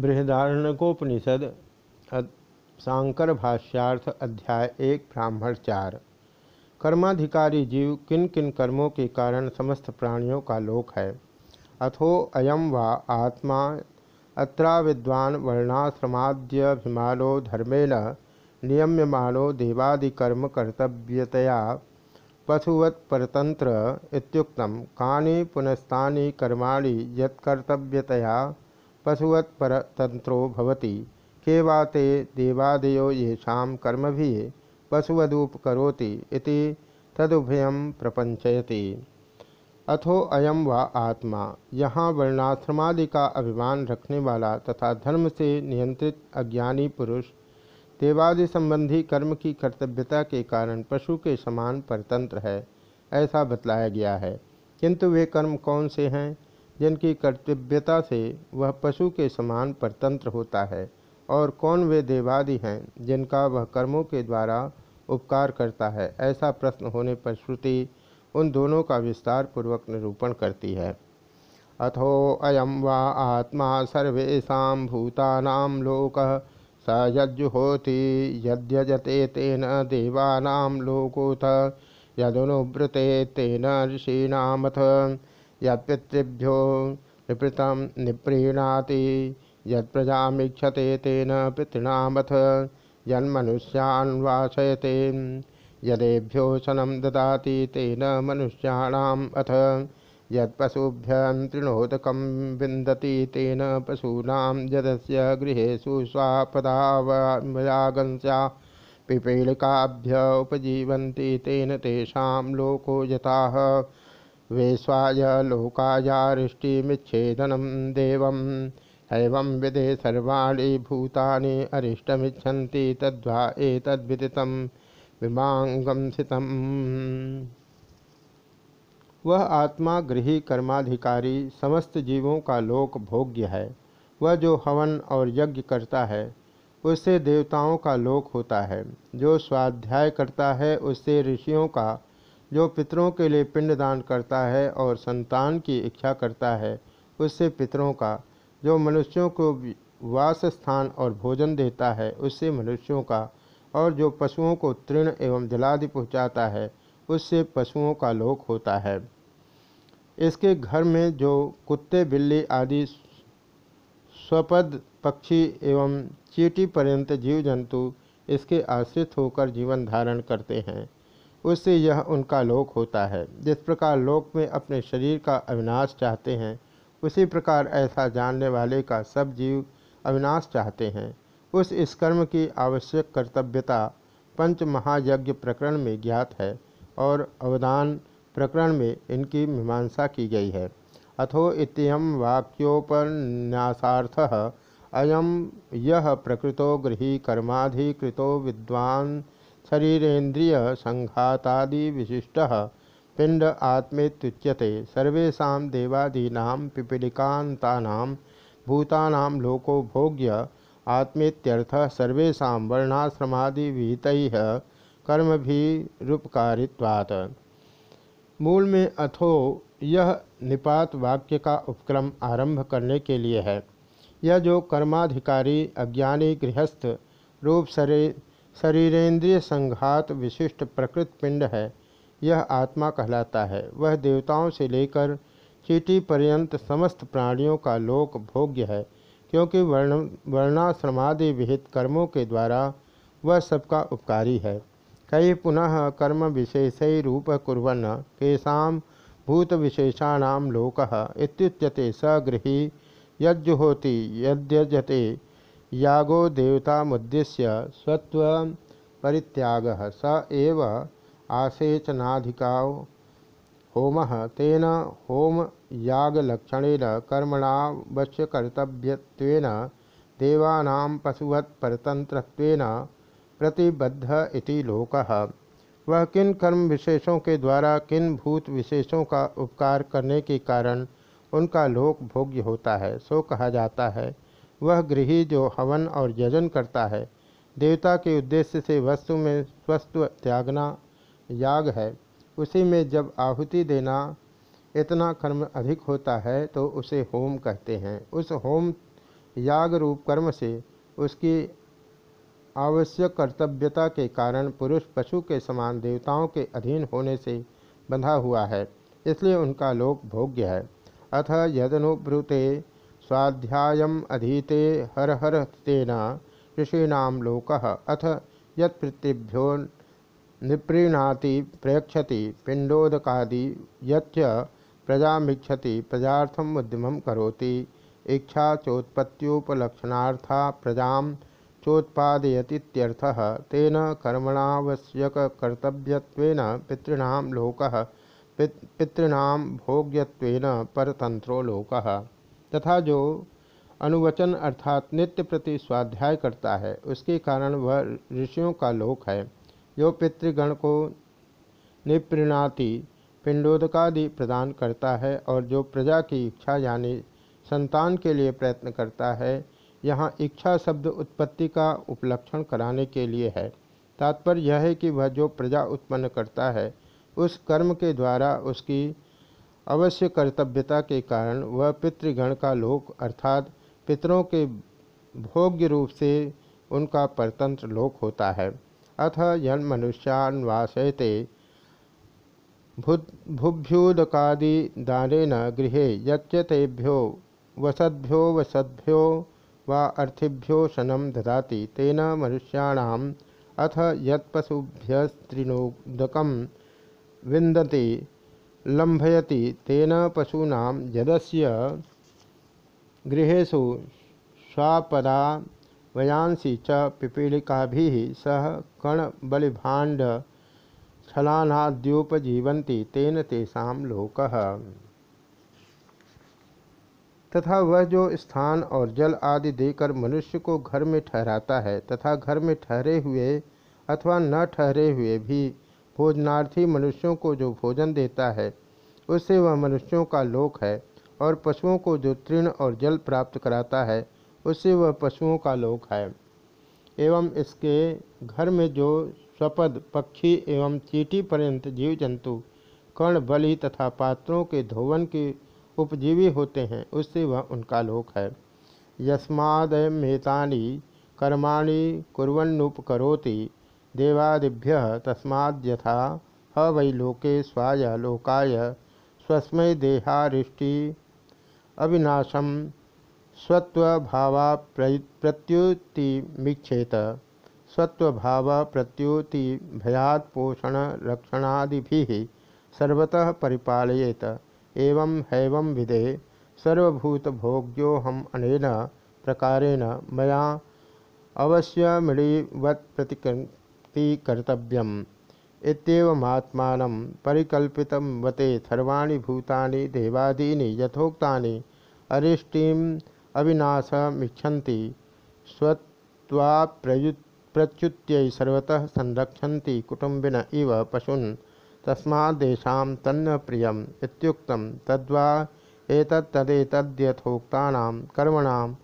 बृहदारण्यकोपनिषद शांकर भाष्यार्थ अध्याय एक, ब्राह्मण चार। कर्माधिकारी जीव किन किन कर्मों के कारण समस्त प्राणियों का लोक है? अथो अयम वा आत्मा अत्रा विद्वान वर्णाश्रमाद्यभिमानो धर्मेण नियम्यमानो देवादिकर्म कर्तव्यतया पशुवत् परतंत्र इत्युक्तम। कानि पुनस्तानि कर्माणि यत्कर्तव्यतया पशुवत्परतंत्रो भवति के वा ते देवादयो कर्म भी पशुवदूप करोति इति तदुभयं प्रपंचयति अथो अयम व आत्मा, यहाँ वर्णाश्रमादि का अभिमान रखने वाला तथा धर्म से नियंत्रित अज्ञानी पुरुष, देवादि संबंधी कर्म की कर्तव्यता के कारण पशु के समान परतंत्र है, ऐसा बतलाया गया है। किंतु वे कर्म कौन से हैं? जिनकी कर्तव्यता से वह पशु के समान परतंत्र होता है, और कौन वे देवादि हैं जिनका वह कर्मों के द्वारा उपकार करता है? ऐसा प्रश्न होने पर श्रुति उन दोनों का विस्तार पूर्वक निरूपण करती है। अथो अयम वा आत्मा सर्वेशा भूतानाम लोक स यज्जुहोति यद्यजते तेन देवानां लोकोथ यदनुवृते तेन ऋषीणामथ। यत्पितृभ्यो निपृतं निप्रीणाति, यत्प्रजामीक्षते तेन पितॄणामथ, यन्मनुष्यान् वासयते। यदेभ्यो शनं ददाति, तेन मनुष्याणाम् अथ। यत्पशुभ्यं तृणोदकं विन्दति, तेन पशूनां यदस्य गृहेषु स्वापदावयागंस्या पिपीलिकाभ्य उपजीवन्ति, तेन तेषां लोको यथाः। वेश्वाय लोकायारिष्टिमिच्छेदनं देवम् एवं विदे सर्वाणी भूतानि अरिष्टमिच्छन्ति तद्वा एतद्विदितं विमांगम वह आत्मा, गृही, कर्माधिकारी, समस्त जीवों का लोक भोग्य है। वह जो हवन और यज्ञ करता है, उससे देवताओं का लोक होता है। जो स्वाध्याय करता है, उससे ऋषियों का जो पितरों के लिए पिंडदान करता है और संतान की इच्छा करता है, उससे पितरों का, जो मनुष्यों को वास स्थान और भोजन देता है, उससे मनुष्यों का, और जो पशुओं को तृण एवं जलादि पहुँचाता है, उससे पशुओं का लोक होता है। इसके घर में जो कुत्ते, बिल्ली आदि स्वपद, पक्षी एवं चीटी पर्यंत जीव जंतु इसके आश्रित होकर जीवन धारण करते हैं। उससे यह उनका लोक होता है। जिस प्रकार लोक में अपने शरीर का अविनाश चाहते हैं, उसी प्रकार ऐसा जानने वाले का सब जीव अविनाश चाहते हैं। उस इस कर्म की आवश्यक कर्तव्यता पंच महायज्ञ प्रकरण में ज्ञात है और अवदान प्रकरण में इनकी मीमांसा की गई है। अथो इतम वाक्योपन्यासार्थ अयम यह प्रकृतो गृही कर्माधिकृतो विद्वान शरीरेन्द्रिय संघातादि विशिष्ट पिंड आत्मेत्युच्यते। सर्वेशा देवादीना पिपीलिकांता भूतानां लोको भोग्य आत्मेत्यर्थ सर्वेशा वर्णाश्रमादि विहित कर्म भी रूपकारित्वात् मूल में अथो यह निपात वाक्य का उपक्रम आरंभ करने के लिए है। यह जो कर्माधिकारी, अज्ञानी, गृहस्थ, रूप शरीरेंद्रिय संघात विशिष्ट प्रकृत पिंड है, यह आत्मा कहलाता है। वह देवताओं से लेकर चीटी पर्यंत समस्त प्राणियों का लोक भोग्य है, क्योंकि वर्ण, वर्णाश्रमादि विहित कर्मों के द्वारा वह सबका उपकारी है। कई पुनः कर्म विशेष रूप कुरन केशा भूत विशेषाण लोक इत्युच्यते सगृही यज्जुहोति, यद्यजते यागो देवता मुद्देश्य स्वत्व परित्याग। स एव आसेचनाधिका होम। तेन होम यागलक्षणेन कर्मणावश्यकर्तव्यत्वेन देवानां पशुवत्परतंत्रत्वेन प्रतिबद्ध इति लोकः। वह किन कर्म विशेषों के द्वारा किन भूत विशेषों का उपकार करने के कारण उनका लोक भोग्य होता है, सो कहा जाता है। वह गृही जो हवन और यजन करता है। देवता के उद्देश्य से वस्तु में स्वस्थ त्यागना याग है। उसी में जब आहुति देना इतना कर्म अधिक होता है तो उसे होम कहते हैं। उस होम याग रूप कर्म से उसकी आवश्यक कर्तव्यता के कारण पुरुष पशु के समान देवताओं के अधीन होने से बंधा हुआ है, इसलिए उनका लोक भोग्य है। अथ यदनुब्रुते स्वाध्याय अधीते हर हर तेन ऋषीण लोक अथ यत्पृतिभ्यो निप्रीणाति प्रयक्षति पिंडोदकादि यच्च प्रजामीक्षति उद्यम करोति इच्छा चोत्पत्त्युपलक्षणार्था प्रजा चोत्पादयतीत्यर्थः तेन कर्मणावश्यक कर्तव्यत्वेन पितॄणां लोकः पितॄणां भोग्यत्वेन परतंत्रो लोकः तथा जो अनुवचन अर्थात नित्य प्रति स्वाध्याय करता है, उसके कारण वह ऋषियों का लोक है। जो पितृगण को निप्रीणाति पिंडोदकादि प्रदान करता है और जो प्रजा की इच्छा यानी संतान के लिए प्रयत्न करता है, यहाँ इच्छा शब्द उत्पत्ति का उपलक्षण कराने के लिए है। तात्पर्य यह है कि वह जो प्रजा उत्पन्न करता है, उस कर्म के द्वारा उसकी अवश्य कर्तव्यता के कारण वह पितृगण का लोक अर्थात पितरों के भोग्य रूप से उनका परतंत्र लोक होता है। अथ यन मनुष्यान वासयते भुभ्युदकादिदान गृह यच्यतेभ्यो वसद्भ्यो वसद्भ्यो वा अर्थिभ्यो शनम ददाति। तेन मनुष्याणाम अथ यत्पशुभ्यस्त्रिनोदकम विंदति लंभयति तेन पशूना यदस्य गृहेशु स्वापदा वयांसी च पिपीलिका सह कणबलिभाण्ड छलानाद्योपजीवंती तेन तेषा लोक। तथा वह जो स्थान और जल आदि देकर मनुष्य को घर में ठहराता है, तथा घर में ठहरे हुए अथवा न ठहरे हुए भी भोजनार्थी मनुष्यों को जो भोजन देता है, उससे वह मनुष्यों का लोक है और पशुओं को जो तृण और जल प्राप्त कराता है, उससे वह पशुओं का लोक है। एवं इसके घर में जो स्वपद, पक्षी एवं चीटी पर्यंत जीव जंतु कर्ण, बलि तथा पात्रों के धोवन के उपजीवी होते हैं, उससे वह उनका लोक है। यस्मादमेतानि कर्माणि कुरन्नुपकरोति देवादिभ्य तस्माद्यथा ह वै लोके स्वाय लोकाय स्वस्मै देहारिष्टि अविनाशम स्वत्वभावा प्रत्युतिमीक्षेत स्वत्वभाव प्रत्युति भयात पोषण रक्षणादि सर्वतः परिपालयेत। एवं हैवं विदे सर्वभूतभोग्यो हम अनेन प्रकारेण मया अवश्यमिड़ीवत् प्रतिकृति कर्तव्यम् इत्येवमात्मानं परिकल्पितं वते सर्वाणि भूतानि, देवादीनि, यथोक्तानि अरिष्टिम अविनाशमिच्छन्ति। स्वत्वाप्रयु, प्रच्युत्यै सर्वतः संरक्षन्ति कुटुम्बिन इव पशून्। तस्मादेशा तन्न प्रियम इत्युक्तं तद्वा एतत्तदेतद्यथोक्तानां कर्मणां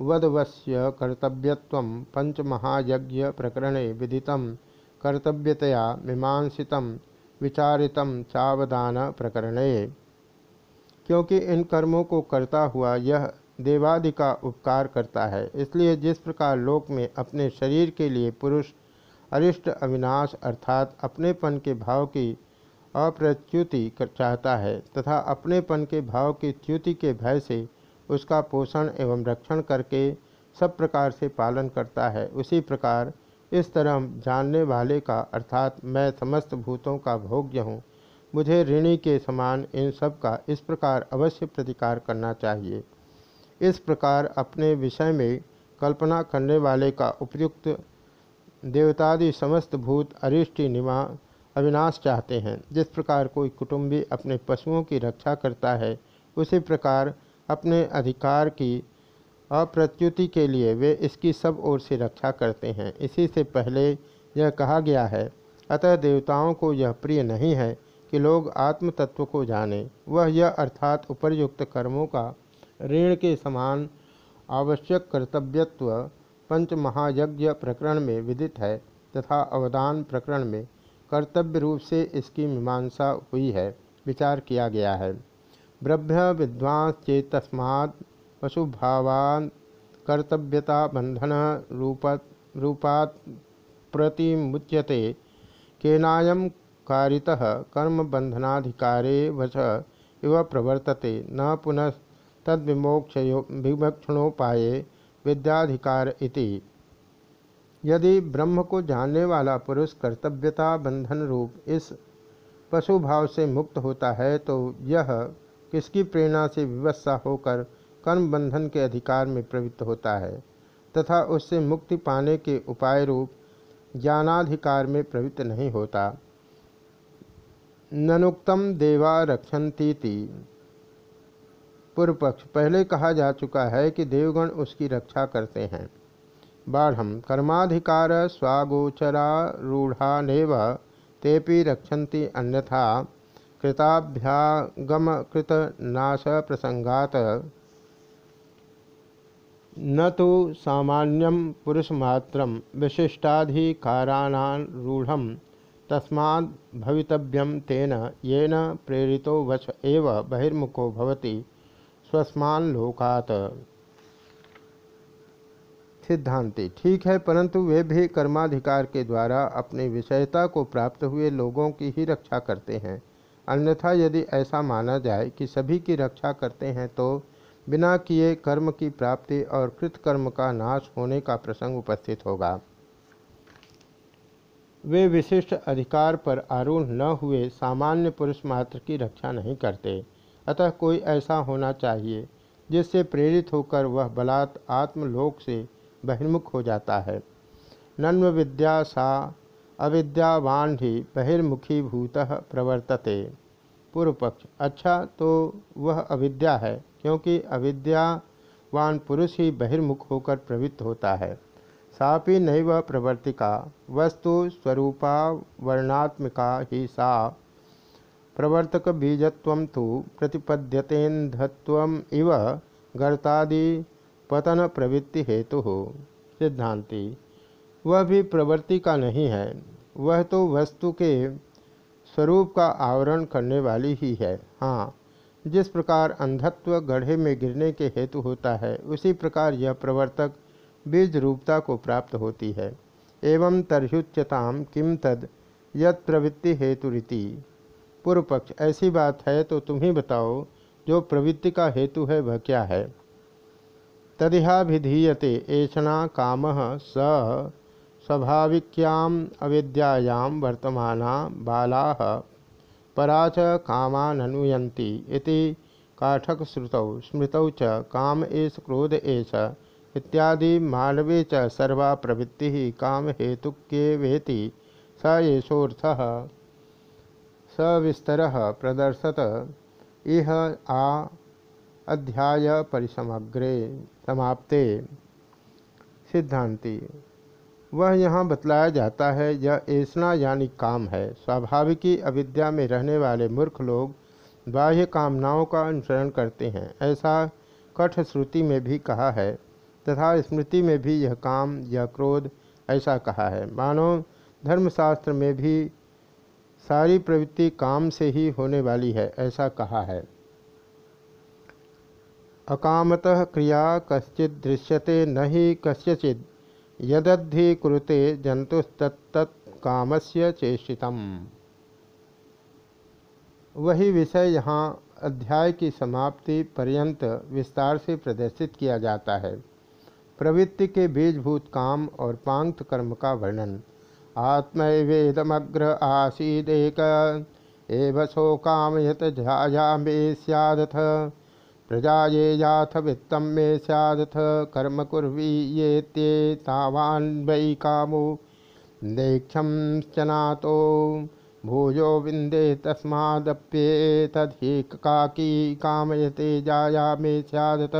ऋणवदवस्य कर्तव्यत्वं पंचमहायज्ञप्रकरणे विदितं कर्तव्यतया मीमांसितं विचारितं चावदान प्रकरणे। क्योंकि इन कर्मों को करता हुआ यह देवादि का उपकार करता है, इसलिए जिस प्रकार लोक में अपने शरीर के लिए पुरुष अरिष्ट अविनाश अर्थात अपनेपन के भाव की अप्रच्युति चाहता है तथा अपनेपन के भाव की च्युति के भय से उसका पोषण एवं रक्षण करके सब प्रकार से पालन करता है। उसी प्रकार इस तरह जानने वाले का, अर्थात मैं समस्त भूतों का भोग्य हूँ। मुझे ऋणी के समान इन सब का इस प्रकार अवश्य प्रतिकार करना चाहिए। इस प्रकार अपने विषय में कल्पना करने वाले का उपयुक्त देवतादि समस्त भूत अरिष्टि निमा अविनाश चाहते हैं। जिस प्रकार कोई कुटुंबी अपने पशुओं की रक्षा करता है, उसी प्रकार अपने अधिकार की अप्रत्युति के लिए वे इसकी सब ओर से रक्षा करते हैं। इसी से पहले यह कहा गया है, अतः देवताओं को यह प्रिय नहीं है कि लोग आत्म तत्व को जाने। वह यह अर्थात उपर्युक्त कर्मों का ऋण के समान आवश्यक कर्तव्यत्व पंच महायज्ञ प्रकरण में विदित है तथा अवदान प्रकरण में कर्तव्य रूप से इसकी मीमांसा हुई है। विचार किया गया है। ब्रह्म विद्वांस चेतस्मात् पशुभावान कर्तव्यता बंधन रूप रूपात प्रतिमुच्यते। केनायम कारितः कर्म बंधनाधिकारे वश इव प्रवर्तते। न पुनः तद विमोक्षणोपाये विद्याधिकार इति। यदि ब्रह्म को जानने वाला पुरुष कर्तव्यता बंधन रूप इस पशु भाव से मुक्त होता है तो यह किसकी प्रेरणा से विवत्सा होकर कर्म बंधन के अधिकार में प्रवृत्त होता है, तथा उससे मुक्ति पाने के उपाय रूप ज्ञानाधिकार में प्रवृत्त नहीं होता। ननुक्तम देवा रक्षंती पूर्व पक्ष पहले कहा जा चुका है कि देवगण उसकी रक्षा करते हैं। बाढ़ कर्माधिकार स्वागोचरारूढ़ा नेव तेपि रक्षन्ति अन्यथा कृताभ्यागमकृत नाश प्रसंगात न तो सामान्यम पुरुषमात्र विशिष्टाधिकारारूढ़ तस्मा भवितव्यम तेन येन प्रेरितो वश एव बहिर्मुखो भवति स्वस्मान लोकात। सिद्धांति, ठीक है, परंतु वे भी कर्माधिकार के द्वारा अपनी विषयता को प्राप्त हुए लोगों की ही रक्षा करते हैं। अन्यथा यदि ऐसा माना जाए कि सभी की रक्षा करते हैं तो बिना किए कर्म की प्राप्ति और कृतकर्म का नाश होने का प्रसंग उपस्थित होगा। वे विशिष्ट अधिकार पर आरूढ़ न हुए सामान्य पुरुष मात्र की रक्षा नहीं करते। अतः कोई ऐसा होना चाहिए जिससे प्रेरित होकर वह बलात् आत्मलोक से बहिर्मुख हो जाता है। नन्व विद्या सा अविद्यावान ही बहिर्मुखी भूत प्रवर्तते। पूर्व पक्ष अच्छा तो वह अविद्या है, क्योंकि अविद्यावान पुरुष ही बहिर्मुख होकर प्रवृत्त होता है। सापि नैव प्रवर्तिका, वस्तु स्वरूपा वर्णात्मिका ही सा। प्रवर्तक बीजत्व तो प्रतिपद्यतेन्धत्व इव गर्तादि पतन प्रवृत्ति हेतु सिद्धांति। वह भी प्रवृत्ति का नहीं है। वह तो वस्तु के स्वरूप का आवरण करने वाली ही है। हाँ जिस प्रकार अंधत्व गढ़े में गिरने के हेतु होता है, उसी प्रकार यह प्रवर्तक बीज रूपता को प्राप्त होती है। एवं तरहुच्यताम किम तद यत प्रवृत्ति हेतु रीति। पूर्व पक्ष ऐसी बात है तो तुम ही बताओ, जो प्रवृत्ति का हेतु है वह क्या है? तदिहाभिधीयते एषणा काम स स्वाभाविक्याम अविद्यायां वर्तमाना बाला परा च कामाननुयन्ति इति काठकश्रुतौ, स्मृतौ च काम एष, क्रोध एष इत्यादि मानवे च सर्वा प्रवृत्ति काम हेतुक्येवेति स येषोऽर्थः। सविस्तर प्रदर्शत। इह आ अध्याय परिसमग्रे समाप्ते। सिद्धांति। वह यहाँ बतलाया जाता है, यह ऐसना यानी काम है। स्वाभाविकी अविद्या में रहने वाले मूर्ख लोग बाह्य कामनाओं का अनुसरण करते हैं। ऐसा कठ श्रुति में भी कहा है तथा स्मृति में भी यह काम, यह क्रोध, ऐसा कहा है। मानव धर्मशास्त्र में भी सारी प्रवृत्ति काम से ही होने वाली है, ऐसा कहा है। अकामतः क्रिया कश्चित दृश्यते, न ही कस्यचिद। यदद्धि कुरुते जंतुस्तत्कामस्य चेषितम वही विषय यहाँ अध्याय की समाप्ति पर्यंत विस्तार से प्रदर्शित किया जाता है। प्रवृत्ति के बीजभूत काम और पांक्त कर्म का वर्णन। आत्मवेदमग्र आसीदेक एव सो कामयत झाया में सदथ प्रजा ये याथ वित्तम मे सदथ कर्म कुर्वी ये ते तावान वै कामो देक्षम चनातो भूजो विंदे तस्मादप्ये काकी कामयते जाया मे सदथ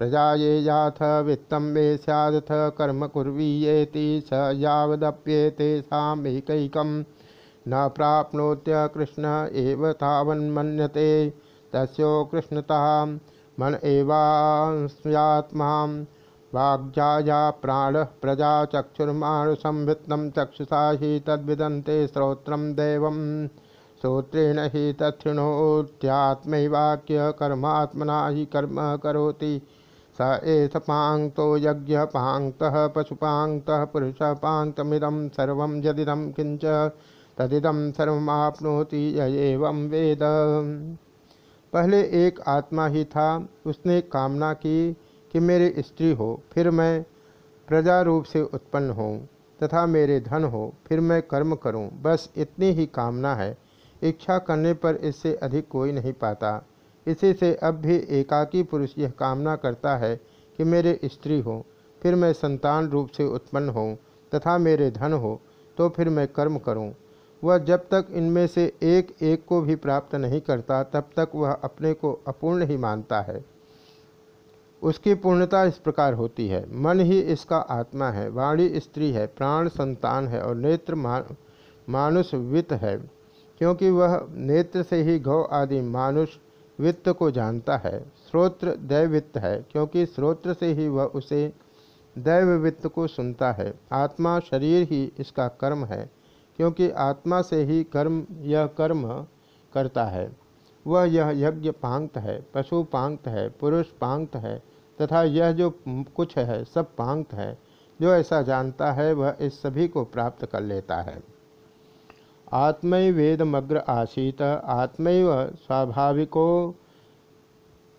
प्रजा ये याथ वित्तम मे सदथ कर्म कुर्वीयेति स यावदप्येते सामैकैकं। न प्राप्नोत्य कृष्ण एव तावन्मन्यते। तस्ो कृष्णता मन एवात्मा वाग्जाया प्राण प्रजा चक्षुर्माणु संवृत्तम चक्षुषा ही तद्विदंते श्रोत्र दैव श्रोत्रेण ही तत्णोत्यात्मवाक्य कर्मात्मना ही कर्म करोति। स एष पाङ्क्तो यज्ञ पाङ्क्तः पशुपाङ्क्तः पुरुषः पाङ्क्तमिदं सर्वं यदिदं किञ्च तदिदं सर्वमाप्नोति य एवं वेद। पहले एक आत्मा ही था। उसने कामना की कि मेरी स्त्री हो, फिर मैं प्रजा रूप से उत्पन्न हों तथा मेरे धन हो, फिर मैं कर्म करूँ। बस इतनी ही कामना है। इच्छा करने पर इससे अधिक कोई नहीं पाता। इसी से अब भी एकाकी पुरुष यह कामना करता है कि मेरे स्त्री हो, फिर मैं संतान रूप से उत्पन्न हों तथा मेरे धन हो तो फिर मैं कर्म करूँ। वह जब तक इनमें से एक एक को भी प्राप्त नहीं करता, तब तक वह अपने को अपूर्ण ही मानता है। उसकी पूर्णता इस प्रकार होती है। मन ही इसका आत्मा है, वाणी स्त्री है, प्राण संतान है और नेत्र मानुष वित्त है, क्योंकि वह नेत्र से ही गौ आदि मानुष वित्त को जानता है। श्रोत्र दैवित्त है, क्योंकि श्रोत्र से ही वह उसे दैव वित्त को सुनता है। आत्मा शरीर ही इसका कर्म है। क्योंकि आत्मा से ही कर्म, यह कर्म करता है। वह यह यज्ञ पांगत है, पशु पांक्त है, पुरुष पांगत है, तथा यह जो कुछ है, सब पांगत है। जो ऐसा जानता है, वह इस सभी को प्राप्त कर लेता है। आत्मैवेदमग्र आसीत, आत्मैव स्वाभाविको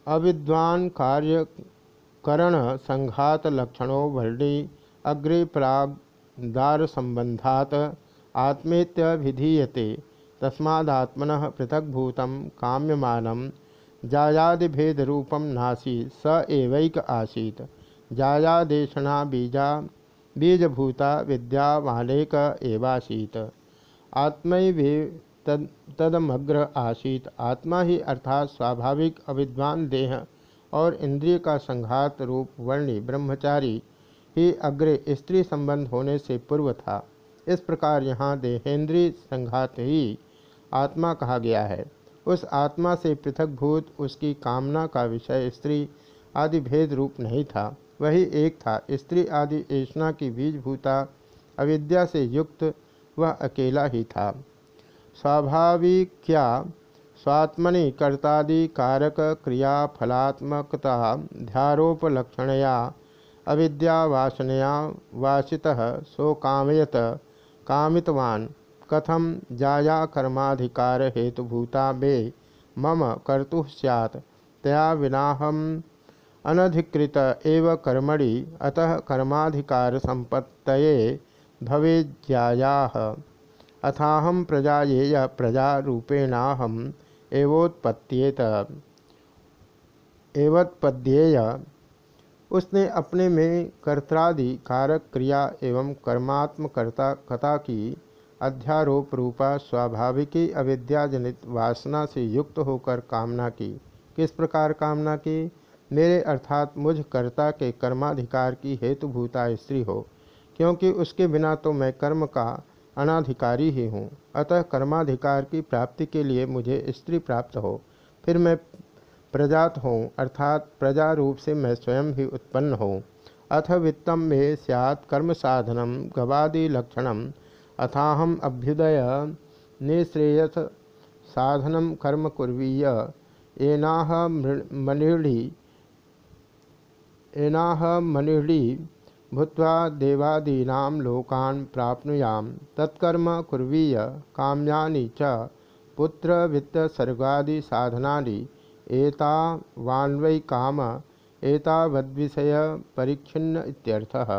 अविद्वान कार्य करण संघात लक्षणों वर्णी, अग्रे प्राग दार संबंधात आत्मेत्यभिधीयते। तस्मात्मन पृथक्भूत काम्यम जायादिभेदरूपम नासी, स एवैक आसीत। जायादेशना बीजा, बीजभूता विद्यावालेक एवासीत। आत्मैवे तद, तदमग्र आसीत। आत्मा ही अर्थात स्वाभाविक अविद्वान देह और इंद्रिय का संघात रूप वर्णी ब्रह्मचारी ही अग्रे स्त्री संबंध होने से पूर्व था। इस प्रकार यहाँ देहेंद्रीय संघात ही आत्मा कहा गया है। उस आत्मा से पृथक भूत, उसकी कामना का विषय स्त्री आदि भेद रूप नहीं था। वही एक था। स्त्री आदि ऐसा की बीजभूता अविद्या से युक्त, वह अकेला ही था। स्वाभाविक क्या स्वात्मनि कर्तादि कारक क्रिया फलात्मकता ध्यारोपलक्षणया अविद्या वासनया वासितः सो कामयत कामितवान। कथम जाया कर्माधिकार हेतुभूता मे मम कर्तु सैत् तया विनाहम अनधिकृत एव कर्मणि, अतः कर्माधिकार संपत्त भवेज्याया अथाहम प्रजाएय प्रजारूपेणाहम एवोत्पत्त्येत। एवत्पद्येय उसने अपने में कर्तादि कारक क्रिया एवं कर्मात्मकर्ता कथा की अध्यारोप रूपा स्वाभाविकी अविद्याजनित वासना से युक्त होकर कामना की। किस प्रकार कामना की? मेरे अर्थात मुझ कर्ता के कर्माधिकार की हेतुभूता स्त्री हो, क्योंकि उसके बिना तो मैं कर्म का अनाधिकारी ही हूँ। अतः कर्माधिकार की प्राप्ति के लिए मुझे स्त्री प्राप्त हो, फिर मैं प्रजात हूँ अर्थात प्रजा रूप से मैं स्वयं ही उत्पन्न हूँ अथ वित्तम में सैत् कर्म साधनम गवादि लक्षणम अथाहम अभ्युदय निश्रेयस साधनम कर्म कुर्वीय। एनाह मनिढ़ी एनाह मनिढ़ी भूत्वा देवादीना लोकान् प्राप्नुयाम। तत्कर्म कुर्वीय काम्यानि च पुत्र वित्त सर्गादि साधनानि एता वान्वै काम एतावद्विषय परिच्छिन्न इत्यर्थः।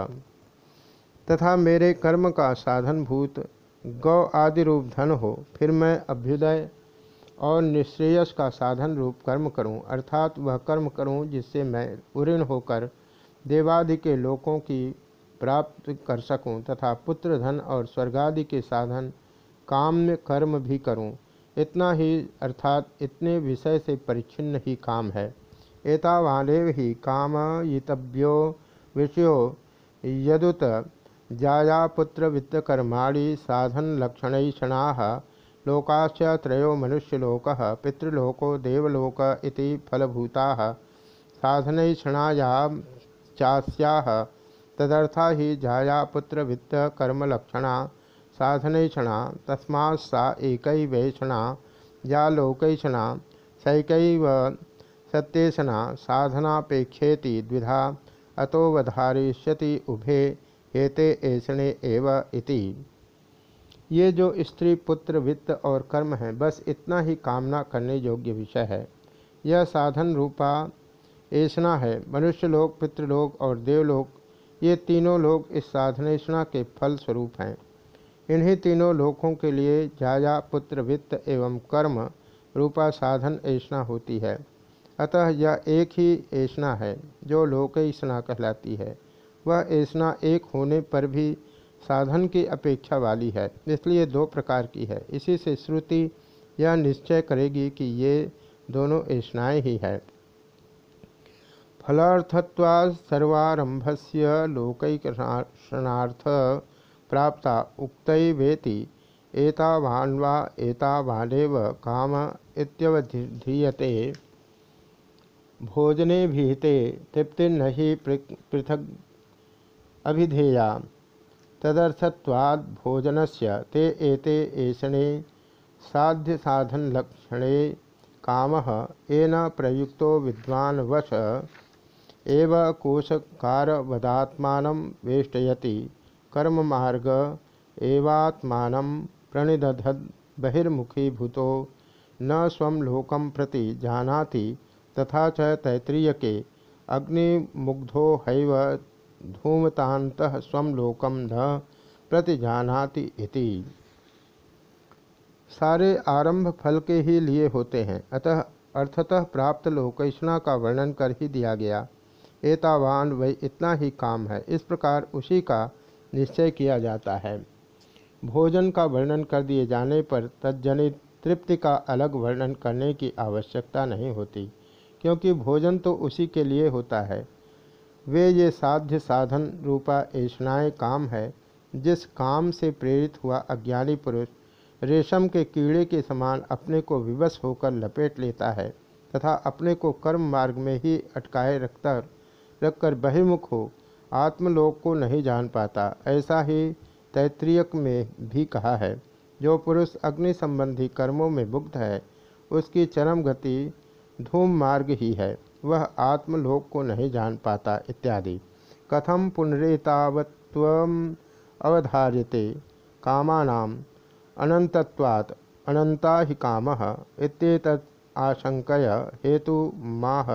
तथा मेरे कर्म का साधन भूत गौ आदि रूप धन हो, फिर मैं अभ्युदय और निश्रेयस का साधन रूप कर्म करूँ, अर्थात वह कर्म करूँ जिससे मैं उऋण होकर देवादि के लोकों की प्राप्त कर सकूँ, तथा पुत्र धन और स्वर्गादि के साधन, काम्य कर्म भी करूँ। इतना ही अर्थात इतने विषय से परिच्छिन्न ही काम है। एतावादेव ही काम यितव्यो विषयो यदुत जायापुत्र वित्तकर्माणि साधन लक्षणैषणा लोकाश्च त्रयो मनुष्यलोक, पितृलोको देवलोक फलभूता साधनैषणाया चास्याः। तदर्था ही जायापुत्र वित्त कर्मलक्षणा साधनैषणा तस्मा सा एक या लोकैषणा सैक सत्येषणा साधनापेक्षेति द्विधा अतोवधारिष्यति उभे हेते ऐसणे एव इति। ये जो स्त्री, पुत्र, वित्त और कर्म है, बस इतना ही कामना करने योग्य विषय है। यह साधन रूपा ऐसा है मनुष्य लोक पितृलोक और देवलोक, ये तीनों लोग इस साधनेषणा के फल स्वरूप हैं। इन्हीं तीनों लोकों के लिए जाया पुत्र वित्त एवं कर्म रूपा साधन ऐसा होती है। अतः यह एक ही ऐसा है, जो लोकैषणा कहलाती है। वह ऐसा एक होने पर भी साधन की अपेक्षा वाली है, इसलिए दो प्रकार की है। इसी से श्रुति यह निश्चय करेगी कि ये दोनों ऐसाएँ ही है। फलार्थत्वा सर्वरंभ से लोकैकर्षणार्थ प्राप्ता उक्तवेति एतावान्वा एतावानेव काम इत्यवधीयते भोजने भीते तृप्तिर्न ही पृथक अभिधेया। तदर्थत्वाद भोजन से ते एते ऐषणे साध्य साधन लक्षणे काम एन प्रयुक्तो विद्वान वश एव कोशकारवदात्मान वेष्टयति। कर्म मार्ग एवात्मान प्रणिदधद बहिर्मुखी भूतो न स्व लोकम प्रति जानाति तथा च तैतरीय के अग्निमुग्धो हैव धूमतांत स्वलोकम न प्रतिजानाति इति। सारे आरंभ फल के ही लिए होते हैं। अतः अर्थतः प्राप्त लोकेशना का वर्णन कर ही दिया गया। एतावान वही इतना ही काम है। इस प्रकार उसी का निश्चय किया जाता है। भोजन का वर्णन कर दिए जाने पर तजनित तृप्ति का अलग वर्णन करने की आवश्यकता नहीं होती, क्योंकि भोजन तो उसी के लिए होता है। वे ये साध्य साधन रूपा ऐषणाएँ काम है, जिस काम से प्रेरित हुआ अज्ञानी पुरुष रेशम के कीड़े के समान अपने को विवश होकर लपेट लेता है, तथा अपने को कर्म मार्ग में ही अटकाए रखता रखकर बहिर्मुख हो। आत्मलोक को नहीं जान पाता, ऐसा ही तैतृयक में भी कहा है। जो पुरुष अग्नि संबंधी कर्मों में मुग्ध है, उसकी चरम गति धूम मार्ग ही है। वह आत्मलोक को नहीं जान पाता इत्यादि। कथम पुनरेतावत्व अवधार्यते कामानाम अनंतत्वात् अनंता ही काम इत्येतत् आशंकय हेतु माह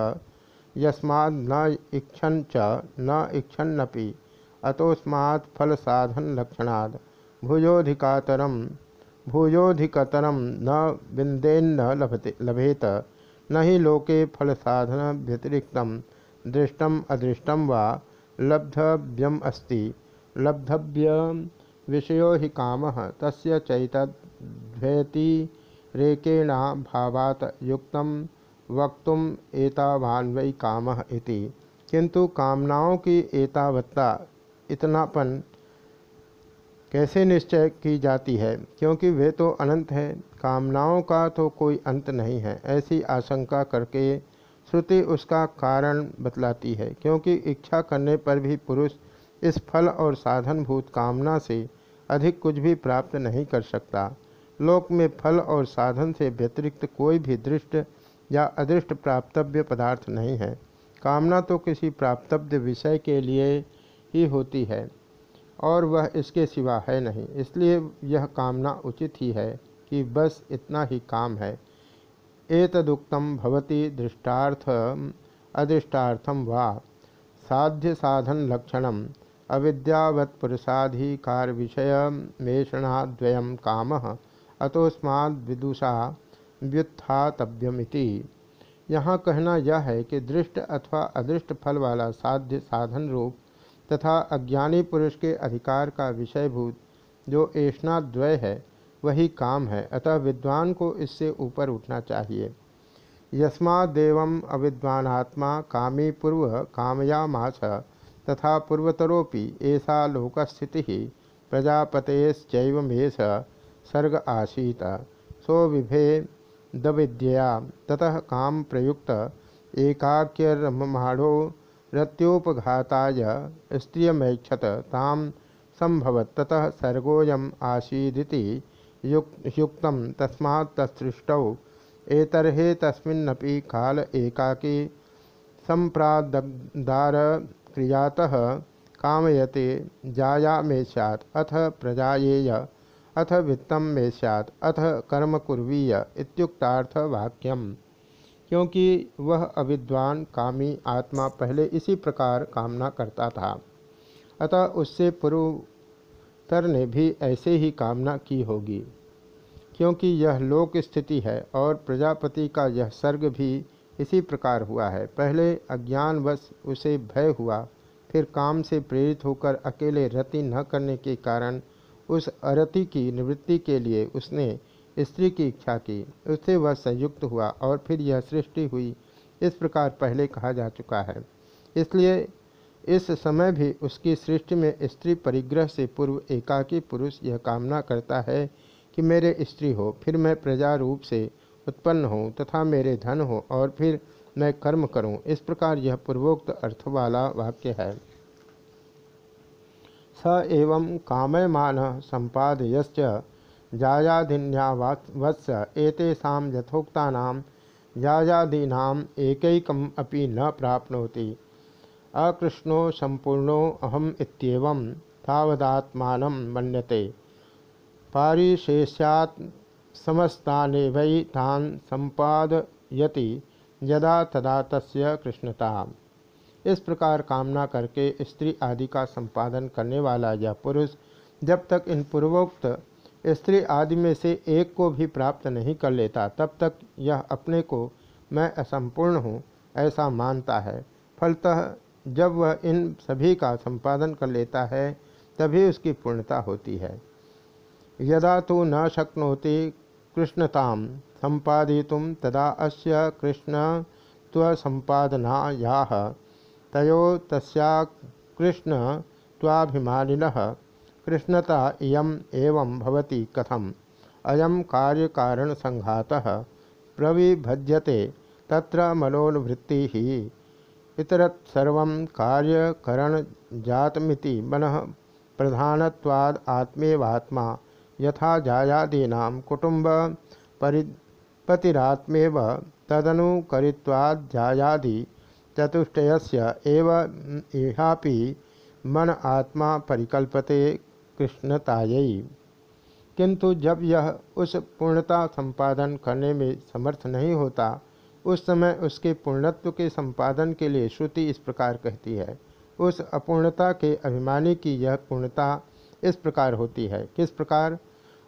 यस्माद् न इक्षन च, न इक्षन्नपि अतोस्मात् फल साधन लक्षणाद भुजोधिकातरम भुजोधिकतरम न बिंदेन्न लभते, लभेत। न ही लोके फल साधन व्यतिरिक्त दृष्टम अदृष्टम व लब्धव्यम अस्ति। लब्धव्य विषयो ही काम, तस्य चैतद्वैतिरेकेणा भावात युक्त वक्त एतावान्वयी काम इति। किंतु कामनाओं की एतावत्ता, इतनापन कैसे निश्चय की जाती है? क्योंकि वे तो अनंत है, कामनाओं का तो कोई अंत नहीं है। ऐसी आशंका करके श्रुति उसका कारण बतलाती है, क्योंकि इच्छा करने पर भी पुरुष इस फल और साधनभूत कामना से अधिक कुछ भी प्राप्त नहीं कर सकता। लोक में फल और साधन से व्यतिरिक्त कोई भी दृष्ट या अदृष्ट प्राप्तव्य पदार्थ नहीं है। कामना तो किसी प्राप्तव्य विषय के लिए ही होती है, और वह इसके सिवा है नहीं। इसलिए यह कामना उचित ही है कि बस इतना ही काम है। एतदुक्तम भवती दृष्टार्थ अदृष्टार्थम वा साध्य साधन लक्षण अविद्यावत पुरुषाधिकार विषय मेषणाद्वयम काम अतोस्मा विदुषा व्युत्थातव्यमिति। यहाँ कहना यह है कि दृष्ट अथवा अदृष्ट फल वाला साध्य साधन रूप तथा अज्ञानी पुरुष के अधिकार का विषयभूत जो ऐष्णाद्वय है, वही काम है। अतः विद्वान को इससे ऊपर उठना चाहिए। यस्मादेव अविद्वानात्मा कामी पूर्व कामयामास तथा पूर्वतरोपि ऐसा लोकस्थिति प्रजापतेश्चैवमेष सर्ग आसीत। सो विभे दविद्या ततः काम प्रयुक्त एकाक्यरमाणो रत्योपघाताय स्त्रियमैक्षत ताम संभवत। ततः सर्गोयम आसीदिति युक्त तस्मात् तत्सृष्टौ। एतर्हे तस्मिन्नपि काल एकाकी संप्रादार क्रियातः कामयते जाया मे सैत् अथ प्रजाएय अथ वित्तम में सैत् अथ कर्म कुर्वीय इत्युक्तार्थ वाक्यम। क्योंकि वह अविद्वान, कामी आत्मा पहले इसी प्रकार कामना करता था। अतः उससे पूर्वतर ने भी ऐसे ही कामना की होगी। क्योंकि यह लोक स्थिति है और प्रजापति का यह सर्ग भी इसी प्रकार हुआ है। पहले अज्ञानवश उसे भय हुआ, फिर काम से प्रेरित होकर अकेले रति न करने के कारण उस अरति की निवृत्ति के लिए उसने स्त्री की इच्छा की। उससे वह संयुक्त हुआ और फिर यह सृष्टि हुई। इस प्रकार पहले कहा जा चुका है। इसलिए इस समय भी उसकी सृष्टि में स्त्री परिग्रह से पूर्व एकाकी पुरुष यह कामना करता है कि मेरे स्त्री हो, फिर मैं प्रजा रूप से उत्पन्न हूँ तथा मेरे धन हो और फिर मैं कर्म करूँ। इस प्रकार यह पूर्वोक्त अर्थ वाला वाक्य है। स एवं कामयमान संपादयश्च जायादिन्यावत्स एतेषां यथोक्तानां जायादीनाम् एकैकम् अपि न प्राप्नोति। अकृष्णो संपूर्णो अहम इत्येवं तावदात्मानं मन्यते। पारिशेष्यात् समस्ताने वै तान् संपादयति यदा तदा तस्य कृष्णता। इस प्रकार कामना करके स्त्री आदि का संपादन करने वाला यह पुरुष, जब तक इन पूर्वोक्त स्त्री आदि में से एक को भी प्राप्त नहीं कर लेता, तब तक यह अपने को, मैं असंपूर्ण हूँ ऐसा मानता है। फलतः जब वह इन सभी का संपादन कर लेता है, तभी उसकी पूर्णता होती है। यदा तो न शक्नोति कृष्णताम संपादितुम तदा अस्य कृष्ण त्वसंपादनाया तयो तस्या कृष्ण कृष्णता इयम एवं भवति कथम। अयम कार्यकारण संघातः प्रविभज्यते, तत्र मनोनुवृत्ति। ही कार्यकरण जातमिति मन प्रधानत्वाद आत्मेवात्मा यथा जायादीना कुटुंब परिपतिरात्मेव तदनुकरित्वाद जायादि। चतुष्टयस्य एव इहापि मन आत्मा परिकल्पते कृष्णतायी। किंतु जब यह उस पूर्णता संपादन करने में समर्थ नहीं होता, उस समय उसके पूर्णत्व के संपादन के लिए श्रुति इस प्रकार कहती है, उस अपूर्णता के अभिमानी की यह पूर्णता इस प्रकार होती है। किस प्रकार?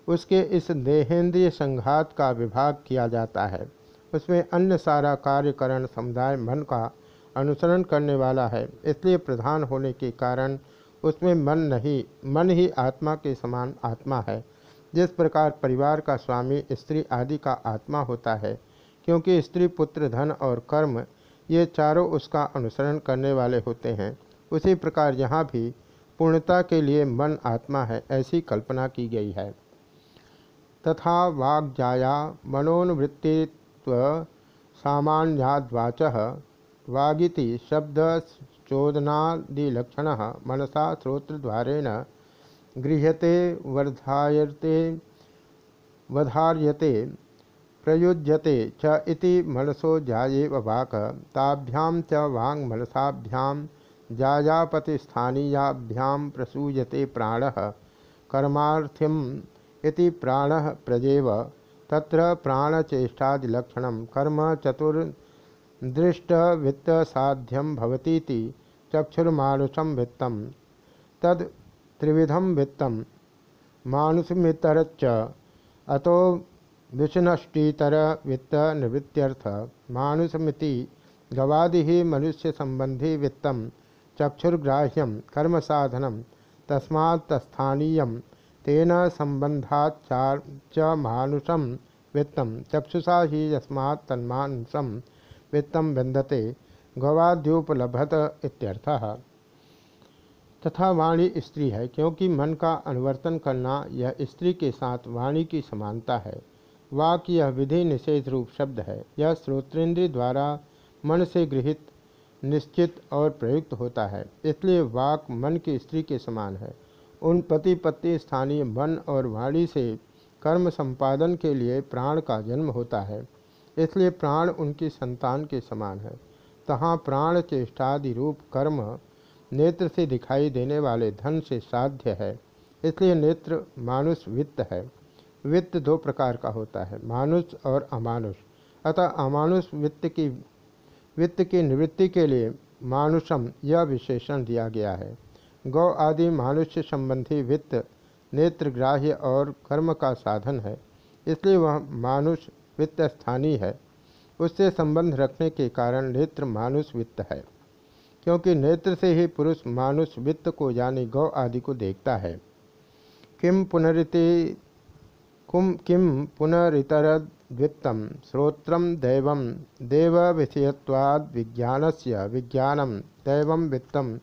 उसके इस देहेंद्रिय संघात का विभाग किया जाता है। उसमें अन्य सारा कार्यकरण समुदाय मन का अनुसरण करने वाला है, इसलिए प्रधान होने के कारण उसमें मन नहीं, मन ही आत्मा के समान आत्मा है। जिस प्रकार परिवार का स्वामी, स्त्री आदि का आत्मा होता है, क्योंकि स्त्री पुत्र, धन और कर्म, ये चारों उसका अनुसरण करने वाले होते हैं, उसी प्रकार यहाँ भी पूर्णता के लिए मन आत्मा है, ऐसी कल्पना की गई है। तथा वाग्जाया, मनोनुवृत्तित्व सामान्याद्वाच वागिति शब्द चोदनादिलक्षण मनसा श्रोत्रद्वारेण गृह्यते, वर्धायते, वधार्यते, प्रयुज्यते च इति मनसो जाये वाक। ताभ्यां च वाङ्मनसाभ्यां जायापतिस्थानीयाभ्यां प्रसूयते प्राणः। कर्मार्थ्यम इति प्राणः प्रजेव, तत्र प्राणचेष्टादिलक्षणं। कर्म चतुर् दृष्ट वित्त साध्यम भवतीति चक्षुर्मानुषम वित्तम। तद त्रिविधम वित्तम। मानुषमितरच अतो विष्णष्टीतर वित्त निवृत्त्यर्थ मानुषमिति गवादि मनुष्य संबंधी वित्तम। चक्षुर्ग्राह्यम कर्म साधनम तस्मात्स्थानीय तेन संबंधाचार मानुषम वित्तम। चक्षुषा ही यस्मात् तन्मानुषम। वित्तम विंदते गवाद्योपलभत इत्यर्थः। तथा वाणी स्त्री है, क्योंकि मन का अनुवर्तन करना यह स्त्री के साथ वाणी की समानता है। वाक यह विधि निषेध रूप शब्द है। यह श्रोतेंद्रिय द्वारा मन से गृहित, निश्चित और प्रयुक्त होता है। इसलिए वाक मन की स्त्री के समान है। उन पति पत्नी स्थानीय मन और वाणी से कर्म संपादन के लिए प्राण का जन्म होता है। इसलिए प्राण उनकी संतान के समान है। तहाँ प्राण चेष्टादि रूप कर्म नेत्र से दिखाई देने वाले धन से साध्य है। इसलिए नेत्र मानुष वित्त है। वित्त दो प्रकार का होता है, मानुष और अमानुष। अतः अमानुष वित्त की वित्त की निवृत्ति के लिए मानुषम यह विशेषण दिया गया है। गौ आदि मानुष्य संबंधी वित्त नेत्रग्राह्य और कर्म का साधन है। इसलिए वह मानुष वित्त स्थानीय है। उससे संबंध रखने के कारण नेत्र मानुष वित्त है। क्योंकि नेत्र से ही पुरुष मानुष वित्त को यानी गौ आदि को देखता है। किम पुनरिति कुम किम पुनरितरद्वित्तम श्रोत्र दैव देव विषयत्वाद विज्ञान से विज्ञानम दैव वित्तम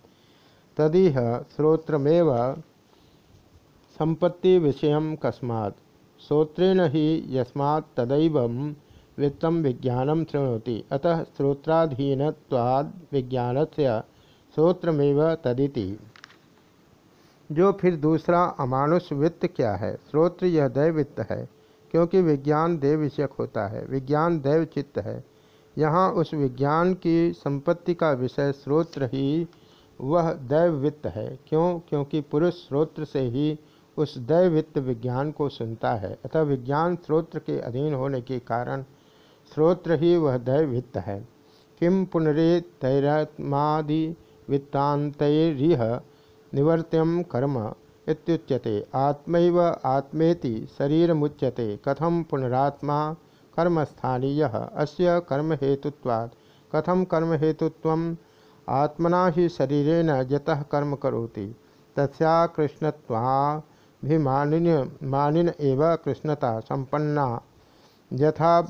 तदीह श्रोत्रमेव संपत्ति विषय कस्मात्। श्रोत्रेण ही यस्मात् तदैव वित्तम विज्ञानम शृणोति। अतः श्रोत्राधीनवाद विज्ञान से श्रोत्रमेव तदिति। जो फिर दूसरा अमानुष वित्त क्या है? श्रोत्र यह दैव वित्त है, क्योंकि विज्ञान देव विषयक होता है। विज्ञान दैव चित्त है। यहाँ उस विज्ञान की संपत्ति का विषय श्रोत्र ही वह दैववित्त है। क्यों? क्योंकि पुरुष स्रोत्र से ही उस दैववित्त विज्ञान को सुनता है, अतः विज्ञान स्रोत्र के अधीन होने के कारण स्रोत्र ही वह दैववित्त है। किम पुनरे तैरत्मादि वित्तांतरिह निवर्त्यम कर्म इत्युच्यते, आत्मैव आत्मेति शरीर मुच्यते कथम पुनरात्मा कर्मस्थानीय, अस्य कर्म हेतुत्वात् कथम कर्म हेतुत्वम आत्मना ही शरीरेण यतः कर्म करोति, तस्या कृष्णत्वाभिमानिन मानिन मानिन एव कृष्णता संपन्ना। यथा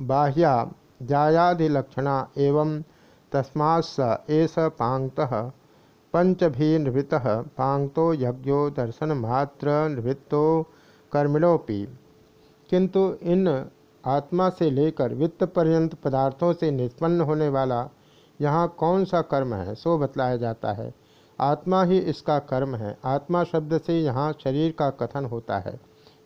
बाह्या जायादिलक्षणा एवं तस्मात्स एष पाङ्क्तः। पंचभिनिवृतः पाङ्क्तो यज्ञो दर्शनमात्र निवृत्तो कर्मिणोपि किंतु इन आत्मा से लेकर वित्त पर्यंत पदार्थों से निष्पन्न होने वाला यहाँ कौन सा कर्म है, सो बतलाया जाता है। आत्मा ही इसका कर्म है। आत्मा शब्द से यहाँ शरीर का कथन होता है।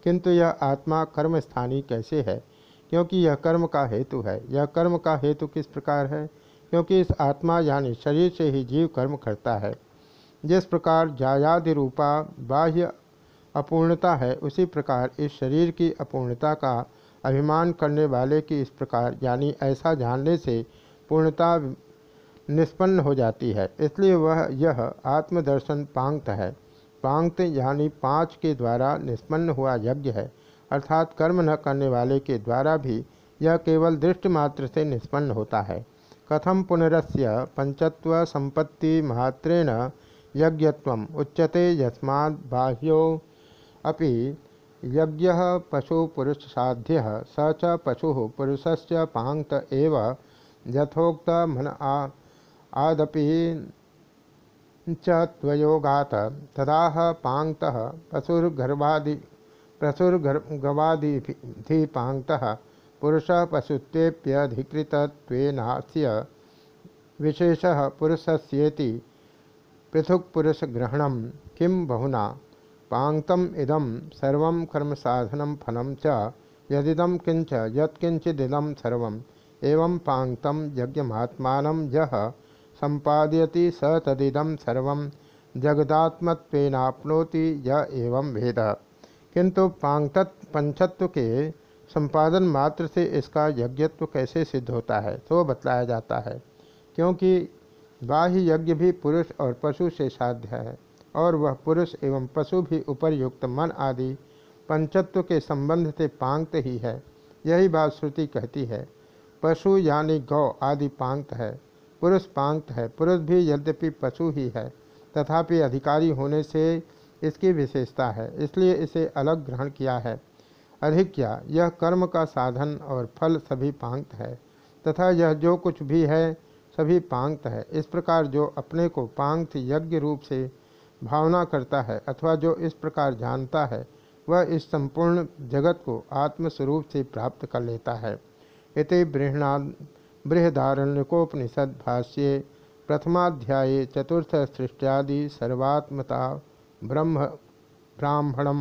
किंतु यह आत्मा कर्म स्थानीय कैसे है? क्योंकि यह कर्म का हेतु है। यह कर्म का हेतु किस प्रकार है? क्योंकि इस आत्मा यानी शरीर से ही जीव कर्म करता है। जिस प्रकार जायादि रूपा बाह्य अपूर्णता है, उसी प्रकार इस शरीर की अपूर्णता का अभिमान करने वाले की इस प्रकार। यानी ऐसा जानने से पूर्णता निष्पन्न हो जाती है। इसलिए वह यह आत्मदर्शन पांक्त है। पांक्त यानी पाँच के द्वारा निष्पन्न हुआ यज्ञ है। अर्थात कर्म न करने वाले के द्वारा भी यह केवल दृष्टि मात्र से निष्पन्न होता है। कथम पुनरस्य पंचत्व संपत्ति मात्रेण यज्ञत्व उच्यते यस्मा बाह्यो अपि यज्ञ पशु पुरुष साध्य स च पशु पुरुषस्य पांक्त एव यथोक्त मन आ आदपि चोगात तदाह पांगत पशुर्गर्भादि पशुर्गवादि पांगत पुरुष पशुत्वेप्यधिकृतत्वेनास्य विशेष पुरुषस्येति पृथुक्पुरुषग्रहण किं बहुना? सर्व कर्म साधन फलम च किंच यत्किंचिदिदम सर्व एवं यह संपादयति स तदिदम सर्व। जगदात्मत्वेनाप्नोति य एवं भेद किंतु पांगतत्व पंचत्व के संपादन मात्र से इसका यज्ञत्व कैसे सिद्ध होता है तो बतलाया जाता है। क्योंकि बाह्य यज्ञ भी पुरुष और पशु से साध्य है, और वह पुरुष एवं पशु भी उपरयुक्त मन आदि पंचत्व के संबंध से पांगत ही है। यही बात श्रुति कहती है, पशु यानी गौ आदि पांगत है। पुरुष पांक्त है, पुरुष भी यद्यपि पशु ही है, तथापि अधिकारी होने से इसकी विशेषता है, इसलिए इसे अलग ग्रहण किया है। अधिक क्या, यह कर्म का साधन और फल सभी पांक्त है, तथा यह जो कुछ भी है सभी पांक्त है। इस प्रकार जो अपने को पांक्त यज्ञ रूप से भावना करता है अथवा जो इस प्रकार जानता है, वह इस संपूर्ण जगत को आत्मस्वरूप से प्राप्त कर लेता है। इति बृहणा बृहदारण्यकोपनिषद भाष्ये प्रथमाध्याये चतुर्थ सृष्टियादि सर्वात्मता ब्रह्म ब्राह्मणम।